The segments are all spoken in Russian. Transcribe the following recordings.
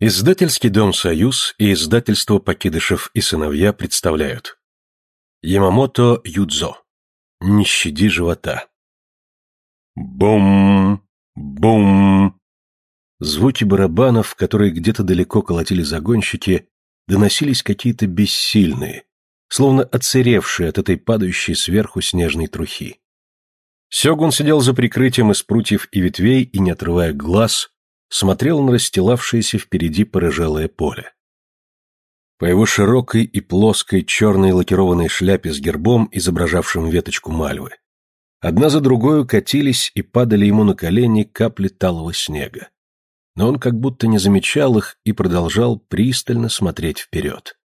Издательский дом «Союз» и издательство «Покидышев и сыновья» представляют Ямамото Юдзо «Не щади живота» Бум! Бум! Звуки барабанов, которые где-то далеко колотили загонщики, доносились какие-то бессильные, словно отсыревшие от этой падающей сверху снежной трухи. Сёгун сидел за прикрытием из прутьев и ветвей и, не отрывая глаз, смотрел на расстилавшееся впереди порыжалое поле. По его широкой и плоской черной лакированной шляпе с гербом, изображавшим веточку мальвы, одна за другой катились и падали ему на колени капли талого снега. Но он как будто не замечал их и продолжал пристально смотреть вперед.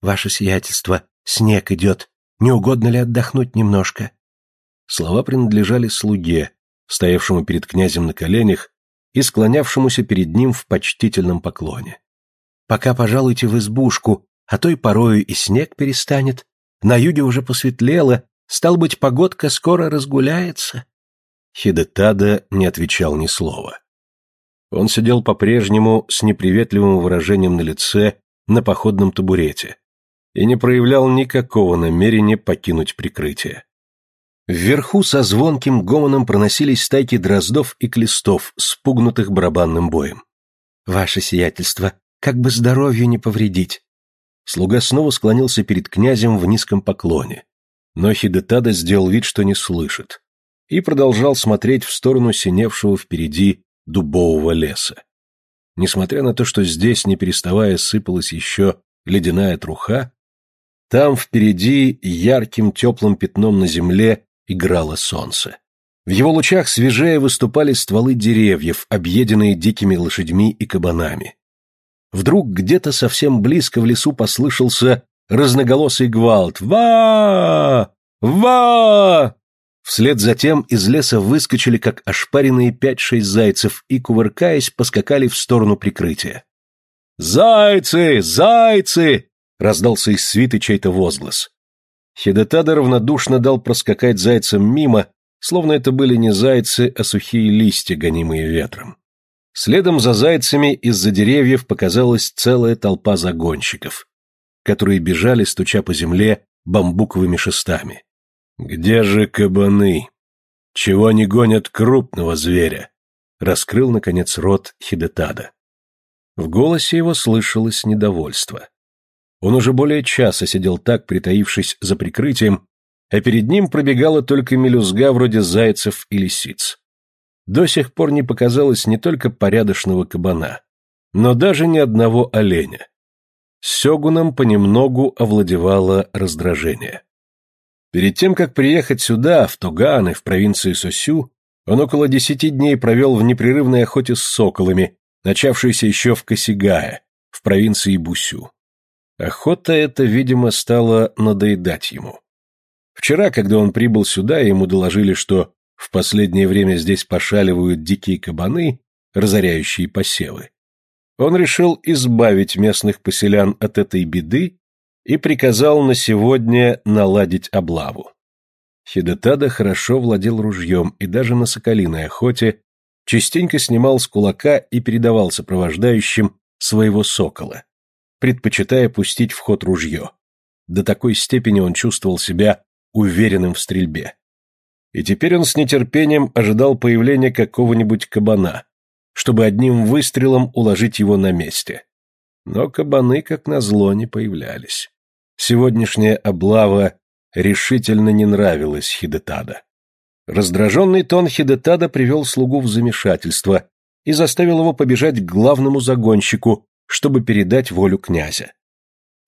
«Ваше сиятельство, снег идет. Не угодно ли отдохнуть немножко?» Слова принадлежали слуге, стоявшему перед князем на коленях и склонявшемуся перед ним в почтительном поклоне. «Пока пожалуйте в избушку, а то и порою и снег перестанет. На юге уже посветлело, стал быть, погодка скоро разгуляется». Хидетада не отвечал ни слова. Он сидел по-прежнему с неприветливым выражением на лице на походном табурете и не проявлял никакого намерения покинуть прикрытие. Вверху со звонким гомоном проносились стайки дроздов и клестов, спугнутых барабанным боем. «Ваше сиятельство, как бы здоровью не повредить!» Слуга снова склонился перед князем в низком поклоне, но Хидетада сделал вид, что не слышит, и продолжал смотреть в сторону синевшего впереди дубового леса. Несмотря на то, что здесь, не переставая, сыпалась еще ледяная труха, там впереди ярким теплым пятном на земле играло солнце. В его лучах свежее выступали стволы деревьев, объеденные дикими лошадьми и кабанами. Вдруг где-то совсем близко в лесу послышался разноголосый гвалт. «Ва! Ва!» Вслед за тем из леса выскочили, как ошпаренные пять-шесть зайцев, и, кувыркаясь, поскакали в сторону прикрытия. «Зайцы! Зайцы!» — раздался из свиты чей-то возглас. Хидетада равнодушно дал проскакать зайцам мимо, словно это были не зайцы, а сухие листья, гонимые ветром. Следом за зайцами из-за деревьев показалась целая толпа загонщиков, которые бежали, стуча по земле бамбуковыми шестами. «Где же кабаны? Чего они гонят крупного зверя?» раскрыл, наконец, рот Хидетада. В голосе его слышалось недовольство. Он уже более часа сидел так, притаившись за прикрытием, а перед ним пробегала только мелюзга вроде зайцев и лисиц. До сих пор не показалось не только порядочного кабана, но даже ни одного оленя. Сёгуном понемногу овладевало раздражение. Перед тем, как приехать сюда, в Тоганы, в провинции Сосю, он около десяти дней провел в непрерывной охоте с соколами, начавшейся еще в Косигае, в провинции Бусю. Охота эта, видимо, стала надоедать ему. Вчера, когда он прибыл сюда, ему доложили, что в последнее время здесь пошаливают дикие кабаны, разоряющие посевы. Он решил избавить местных поселян от этой беды и приказал на сегодня наладить облаву. Хидетада хорошо владел ружьем и даже на соколиной охоте частенько снимал с кулака и передавал сопровождающим своего сокола предпочитая пустить в ход ружье. До такой степени он чувствовал себя уверенным в стрельбе. И теперь он с нетерпением ожидал появления какого-нибудь кабана, чтобы одним выстрелом уложить его на месте. Но кабаны, как назло, не появлялись. Сегодняшняя облава решительно не нравилась Хидетада. Раздраженный тон Хидетада привел слугу в замешательство и заставил его побежать к главному загонщику, чтобы передать волю князя.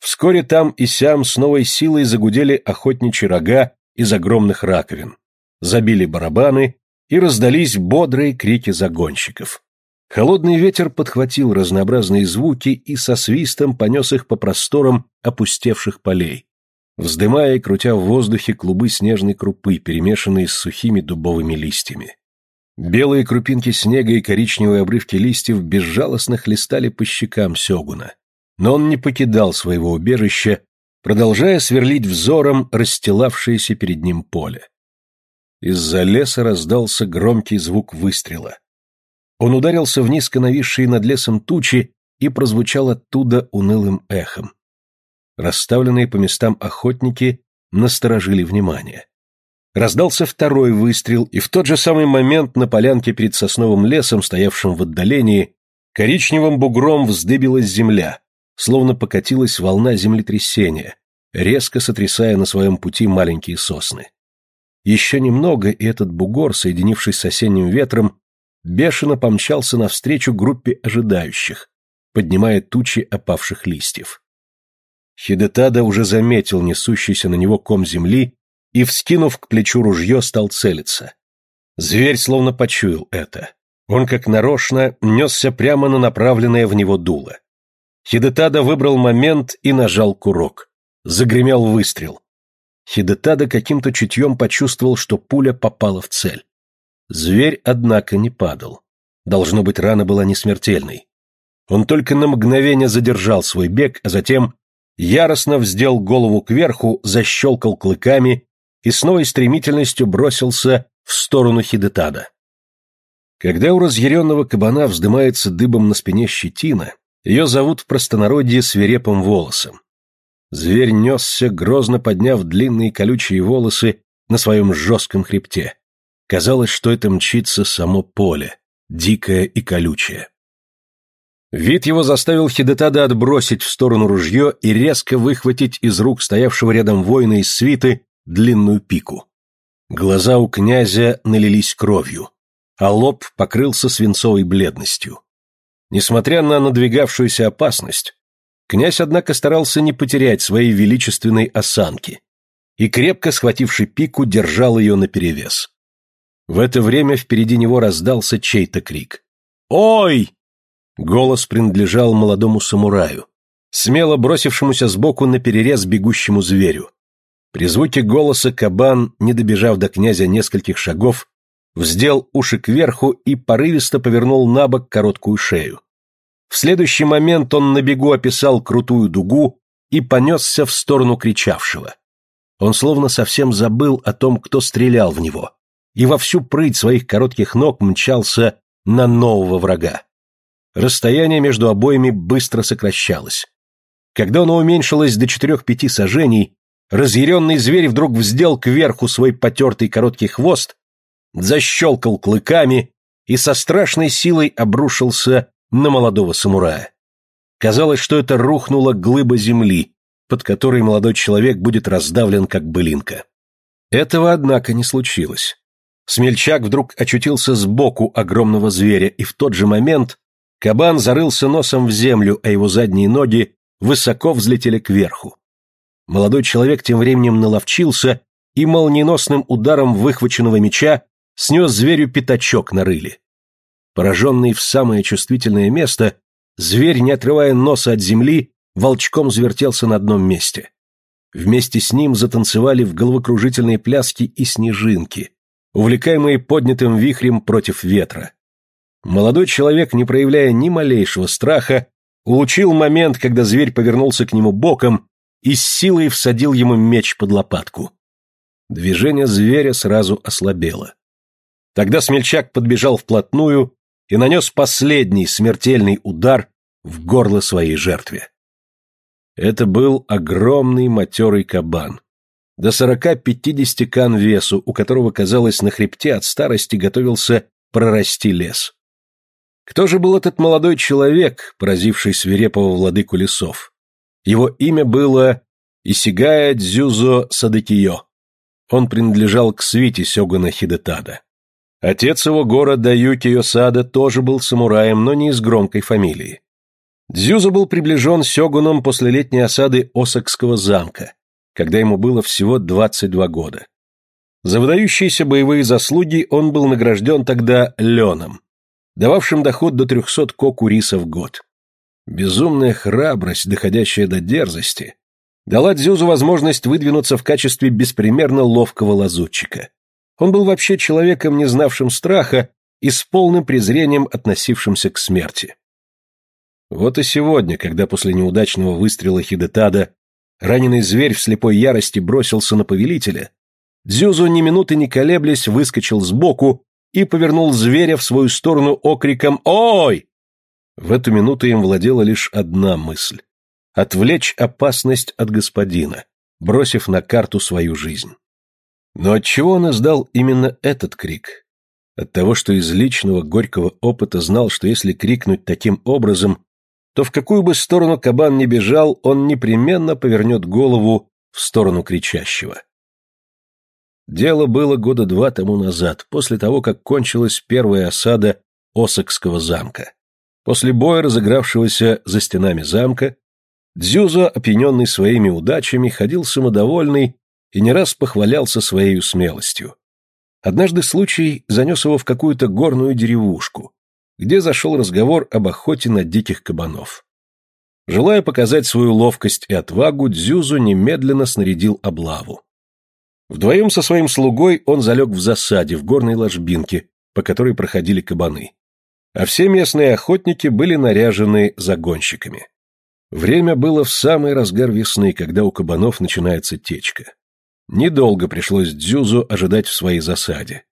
Вскоре там и сям с новой силой загудели охотничьи рога из огромных раковин, забили барабаны и раздались бодрые крики загонщиков. Холодный ветер подхватил разнообразные звуки и со свистом понес их по просторам опустевших полей, вздымая и крутя в воздухе клубы снежной крупы, перемешанные с сухими дубовыми листьями. Белые крупинки снега и коричневые обрывки листьев безжалостно хлестали по щекам Сёгуна. Но он не покидал своего убежища, продолжая сверлить взором расстилавшееся перед ним поле. Из-за леса раздался громкий звук выстрела. Он ударился в низко нависшие над лесом тучи и прозвучал оттуда унылым эхом. Расставленные по местам охотники насторожили внимание. Раздался второй выстрел, и в тот же самый момент на полянке перед сосновым лесом, стоявшим в отдалении, коричневым бугром вздыбилась земля, словно покатилась волна землетрясения, резко сотрясая на своем пути маленькие сосны. Еще немного, и этот бугор, соединившись с осенним ветром, бешено помчался навстречу группе ожидающих, поднимая тучи опавших листьев. Хидетада уже заметил несущийся на него ком земли и, вскинув к плечу ружье, стал целиться. Зверь словно почуял это. Он, как нарочно, несся прямо на направленное в него дуло. Хидетада выбрал момент и нажал курок. Загремел выстрел. Хидетада каким-то чутьем почувствовал, что пуля попала в цель. Зверь, однако, не падал. Должно быть, рана была не смертельной. Он только на мгновение задержал свой бег, а затем яростно вздел голову кверху, защелкал клыками и с новой стремительностью бросился в сторону Хидетада. Когда у разъяренного кабана вздымается дыбом на спине щетина, ее зовут в простонародье свирепым волосом. Зверь несся, грозно подняв длинные колючие волосы на своем жестком хребте. Казалось, что это мчится само поле, дикое и колючее. Вид его заставил Хидетада отбросить в сторону ружье и резко выхватить из рук стоявшего рядом воина из свиты длинную пику. Глаза у князя налились кровью, а лоб покрылся свинцовой бледностью. Несмотря на надвигавшуюся опасность, князь, однако, старался не потерять своей величественной осанки и, крепко схвативший пику, держал ее наперевес. В это время впереди него раздался чей-то крик. «Ой!» Голос принадлежал молодому самураю, смело бросившемуся сбоку на перерез бегущему зверю. При звуке голоса кабан, не добежав до князя нескольких шагов, вздел уши кверху и порывисто повернул на бок короткую шею. В следующий момент он на бегу описал крутую дугу и понесся в сторону кричавшего. Он словно совсем забыл о том, кто стрелял в него, и во всю прыть своих коротких ног мчался на нового врага. Расстояние между обоими быстро сокращалось. Когда оно уменьшилось до четырех-пяти сажений, разъяренный зверь вдруг вздел кверху свой потертый короткий хвост, защелкал клыками и со страшной силой обрушился на молодого самурая. Казалось, что это рухнула глыба земли, под которой молодой человек будет раздавлен как былинка. Этого, однако, не случилось. Смельчак вдруг очутился сбоку огромного зверя, и в тот же момент Кабан зарылся носом в землю, а его задние ноги высоко взлетели кверху. Молодой человек тем временем наловчился и молниеносным ударом выхваченного меча снес зверю пятачок на рыле. Пораженный в самое чувствительное место, зверь, не отрывая носа от земли, волчком завертелся на одном месте. Вместе с ним затанцевали в головокружительные пляски и снежинки, увлекаемые поднятым вихрем против ветра. Молодой человек, не проявляя ни малейшего страха, улучил момент, когда зверь повернулся к нему боком и с силой всадил ему меч под лопатку. Движение зверя сразу ослабело. Тогда смельчак подбежал вплотную и нанес последний смертельный удар в горло своей жертве. Это был огромный матерый кабан. До сорока-пятидесяти кан весу, у которого, казалось, на хребте от старости готовился прорасти лес. Кто же был этот молодой человек, поразивший свирепого владыку лесов? Его имя было Исигая Дзюзо Садыкио. Он принадлежал к свите Сёгуна Хидетада. Отец его города Юкио Сада тоже был самураем, но не из громкой фамилии. Дзюзо был приближен Сёгуном после летней осады Осакского замка, когда ему было всего 22 года. За выдающиеся боевые заслуги он был награжден тогда леном, дававшим доход до 300 коку риса в год. Безумная храбрость, доходящая до дерзости, дала Дзюзу возможность выдвинуться в качестве беспримерно ловкого лазутчика. Он был вообще человеком, не знавшим страха и с полным презрением относившимся к смерти. Вот и сегодня, когда после неудачного выстрела Хидетада раненый зверь в слепой ярости бросился на повелителя, Дзюзу ни минуты не колеблясь выскочил сбоку и повернул зверя в свою сторону окриком «Ой!». В эту минуту им владела лишь одна мысль — отвлечь опасность от господина, бросив на карту свою жизнь. Но отчего он издал именно этот крик? От того, что из личного горького опыта знал, что если крикнуть таким образом, то в какую бы сторону кабан ни бежал, он непременно повернет голову в сторону кричащего. Дело было года два тому назад, после того, как кончилась первая осада Осокского замка. После боя, разыгравшегося за стенами замка, Дзюзо, опьяненный своими удачами, ходил самодовольный и не раз похвалялся своей смелостью. Однажды случай занес его в какую-то горную деревушку, где зашел разговор об охоте на диких кабанов. Желая показать свою ловкость и отвагу, Дзюзу немедленно снарядил облаву. Вдвоем со своим слугой он залег в засаде в горной ложбинке, по которой проходили кабаны. А все местные охотники были наряжены загонщиками. Время было в самый разгар весны, когда у кабанов начинается течка. Недолго пришлось Дзюзу ожидать в своей засаде.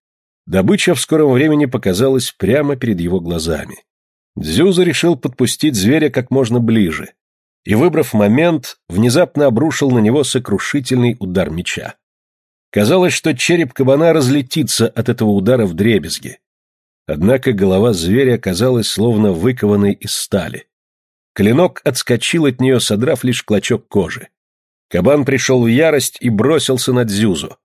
Добыча в скором времени показалась прямо перед его глазами. Дзюза решил подпустить зверя как можно ближе и, выбрав момент, внезапно обрушил на него сокрушительный удар меча. Казалось, что череп кабана разлетится от этого удара в дребезги. Однако голова зверя оказалась словно выкованной из стали. Клинок отскочил от нее, содрав лишь клочок кожи. Кабан пришел в ярость и бросился на Дзюзу.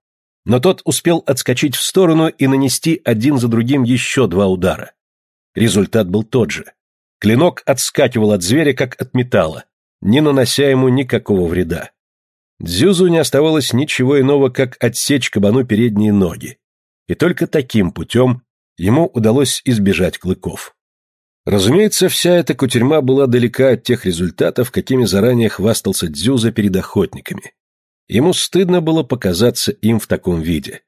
Но тот успел отскочить в сторону и нанести один за другим еще два удара. Результат был тот же. Клинок отскакивал от зверя, как от металла, не нанося ему никакого вреда. Дзюзу не оставалось ничего иного, как отсечь кабану передние ноги. И только таким путем ему удалось избежать клыков. Разумеется, вся эта кутерьма была далека от тех результатов, какими заранее хвастался Дзюза перед охотниками. Ему стыдно было показаться им в таком виде.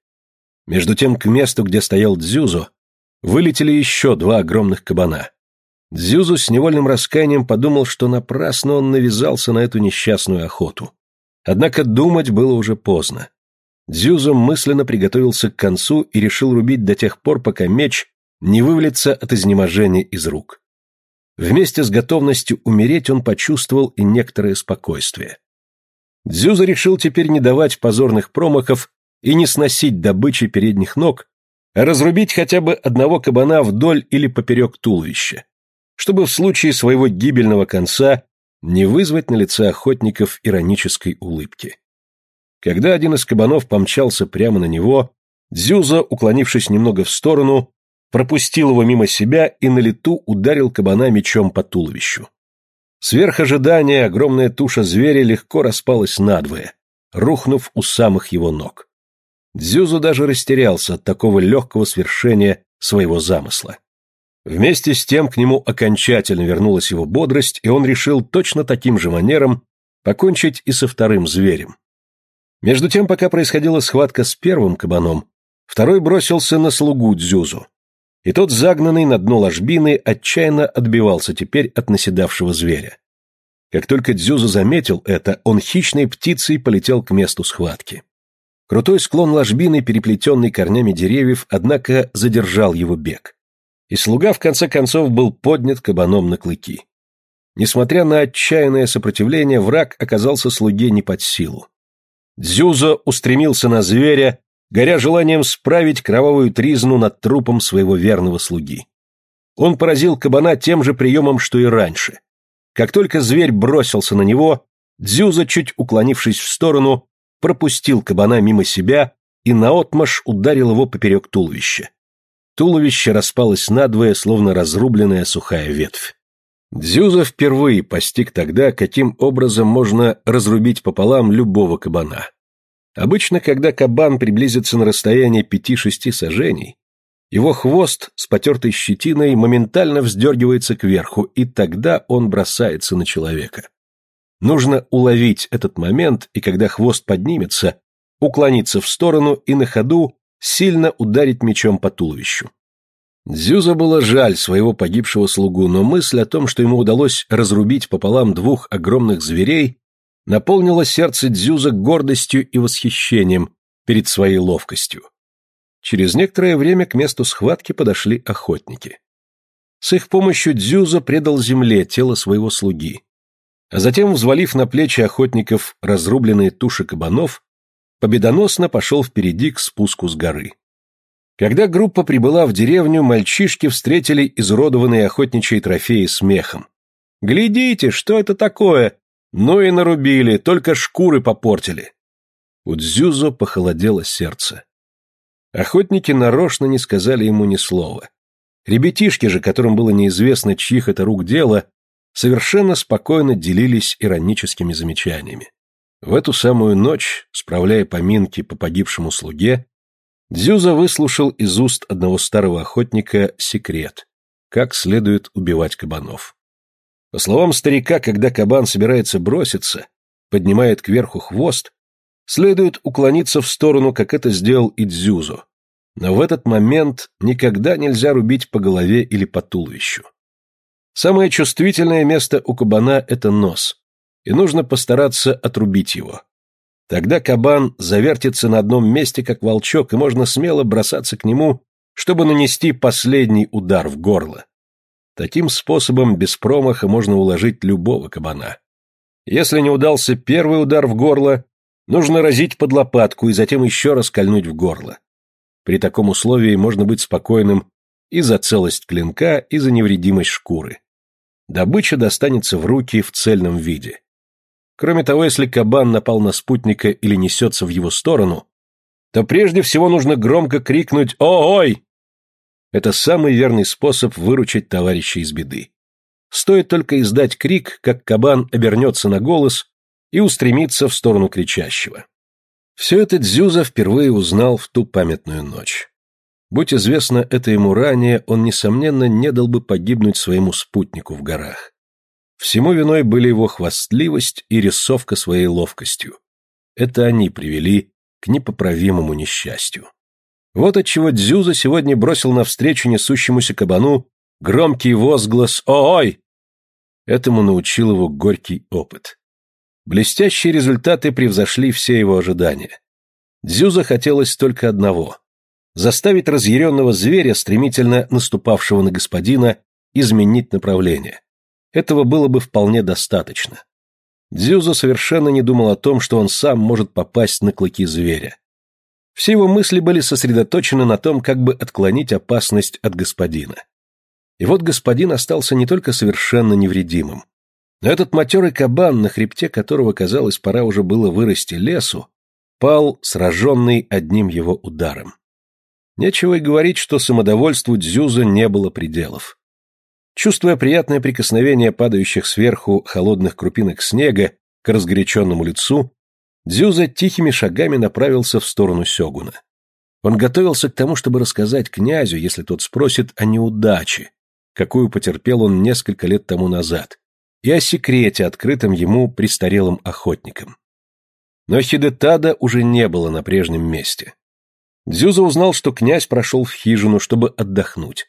Между тем, к месту, где стоял Дзюзо, вылетели еще два огромных кабана. Дзюзу с невольным раскаянием подумал, что напрасно он навязался на эту несчастную охоту. Однако думать было уже поздно. Дзюзо мысленно приготовился к концу и решил рубить до тех пор, пока меч не вывалится от изнеможения из рук. Вместе с готовностью умереть он почувствовал и некоторое спокойствие. Дзюза решил теперь не давать позорных промахов и не сносить добычи передних ног, а разрубить хотя бы одного кабана вдоль или поперек туловища, чтобы в случае своего гибельного конца не вызвать на лице охотников иронической улыбки. Когда один из кабанов помчался прямо на него, Дзюза, уклонившись немного в сторону, пропустил его мимо себя и на лету ударил кабана мечом по туловищу. Сверх ожидания огромная туша зверя легко распалась надвое, рухнув у самых его ног. Дзюзу даже растерялся от такого легкого свершения своего замысла. Вместе с тем к нему окончательно вернулась его бодрость, и он решил точно таким же манером покончить и со вторым зверем. Между тем, пока происходила схватка с первым кабаном, второй бросился на слугу Дзюзу и тот, загнанный на дно ложбины, отчаянно отбивался теперь от наседавшего зверя. Как только Дзюза заметил это, он хищной птицей полетел к месту схватки. Крутой склон ложбины, переплетенный корнями деревьев, однако задержал его бег. И слуга, в конце концов, был поднят кабаном на клыки. Несмотря на отчаянное сопротивление, враг оказался слуге не под силу. Дзюза устремился на зверя, горя желанием справить кровавую тризну над трупом своего верного слуги. Он поразил кабана тем же приемом, что и раньше. Как только зверь бросился на него, Дзюза, чуть уклонившись в сторону, пропустил кабана мимо себя и наотмашь ударил его поперек туловища. Туловище распалось надвое, словно разрубленная сухая ветвь. Дзюза впервые постиг тогда, каким образом можно разрубить пополам любого кабана. Обычно, когда кабан приблизится на расстояние пяти-шести сажений, его хвост с потертой щетиной моментально вздергивается кверху, и тогда он бросается на человека. Нужно уловить этот момент, и когда хвост поднимется, уклониться в сторону и на ходу сильно ударить мечом по туловищу. Дзюза было жаль своего погибшего слугу, но мысль о том, что ему удалось разрубить пополам двух огромных зверей, наполнило сердце Дзюза гордостью и восхищением перед своей ловкостью. Через некоторое время к месту схватки подошли охотники. С их помощью Дзюза предал земле тело своего слуги. А затем, взвалив на плечи охотников разрубленные туши кабанов, победоносно пошел впереди к спуску с горы. Когда группа прибыла в деревню, мальчишки встретили изуродованные охотничьи трофеи смехом. «Глядите, что это такое? Ну и нарубили, только шкуры попортили». У Дзюзо похолодело сердце. Охотники нарочно не сказали ему ни слова. Ребятишки же, которым было неизвестно, чьих это рук дело, совершенно спокойно делились ироническими замечаниями. В эту самую ночь, справляя поминки по погибшему слуге, Дзюза выслушал из уст одного старого охотника секрет, как следует убивать кабанов. По словам старика, когда кабан собирается броситься, поднимает кверху хвост, следует уклониться в сторону, как это сделал и Дзюзо. Но в этот момент никогда нельзя рубить по голове или по туловищу. Самое чувствительное место у кабана – это нос, и нужно постараться отрубить его. Тогда кабан завертится на одном месте, как волчок, и можно смело бросаться к нему, чтобы нанести последний удар в горло. Таким способом без промаха можно уложить любого кабана. Если не удался первый удар в горло, нужно разить под лопатку и затем еще раз кольнуть в горло. При таком условии можно быть спокойным и за целость клинка, и за невредимость шкуры. Добыча достанется в руки в цельном виде. Кроме того, если кабан напал на спутника или несется в его сторону, то прежде всего нужно громко крикнуть «О-ой!» Это самый верный способ выручить товарища из беды. Стоит только издать крик, как кабан обернется на голос и устремится в сторону кричащего. Все это Дзюза впервые узнал в ту памятную ночь. Будь известно это ему ранее, он, несомненно, не дал бы погибнуть своему спутнику в горах. Всему виной были его хвастливость и рисовка своей ловкостью. Это они привели к непоправимому несчастью. Вот отчего Дзюза сегодня бросил навстречу несущемуся кабану громкий возглас «Ой!». Этому научил его горький опыт. Блестящие результаты превзошли все его ожидания. Дзюза хотелось только одного — заставить разъяренного зверя, стремительно наступавшего на господина, изменить направление. Этого было бы вполне достаточно. Дзюза совершенно не думал о том, что он сам может попасть на клыки зверя. Все его мысли были сосредоточены на том, как бы отклонить опасность от господина. И вот господин остался не только совершенно невредимым, но этот матерый кабан, на хребте которого, казалось, пора уже было вырасти лесу, пал, сраженный одним его ударом. Нечего и говорить, что самодовольству Дзюза не было пределов. Чувствуя приятное прикосновение падающих сверху холодных крупинок снега к разгоряченному лицу, Дзюза тихими шагами направился в сторону Сёгуна. Он готовился к тому, чтобы рассказать князю, если тот спросит о неудаче, какую потерпел он несколько лет тому назад, и о секрете, открытом ему престарелым охотникам. Но Хидетада уже не было на прежнем месте. Дзюза узнал, что князь прошел в хижину, чтобы отдохнуть,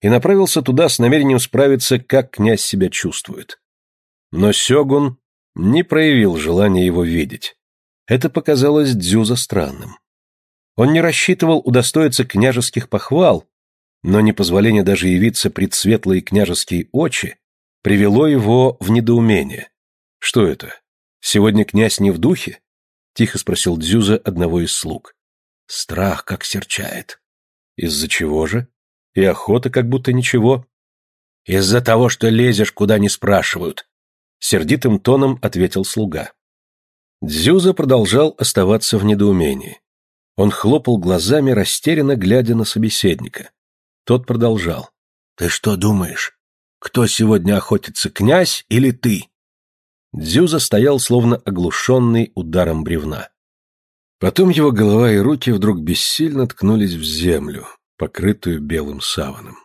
и направился туда с намерением справиться, как князь себя чувствует. Но Сёгун не проявил желания его видеть. Это показалось Дзюза странным. Он не рассчитывал удостоиться княжеских похвал, но непозволение даже явиться пред светлые княжеские очи привело его в недоумение. Что это? Сегодня князь не в духе? Тихо спросил Дзюза одного из слуг. Страх как серчает. Из-за чего же? И охота как будто ничего. Из-за того, что лезешь, куда не спрашивают. Сердитым тоном ответил слуга. Дзюза продолжал оставаться в недоумении. Он хлопал глазами, растерянно глядя на собеседника. Тот продолжал. «Ты что думаешь? Кто сегодня охотится, князь или ты?» Дзюза стоял, словно оглушенный ударом бревна. Потом его голова и руки вдруг бессильно ткнулись в землю, покрытую белым саваном.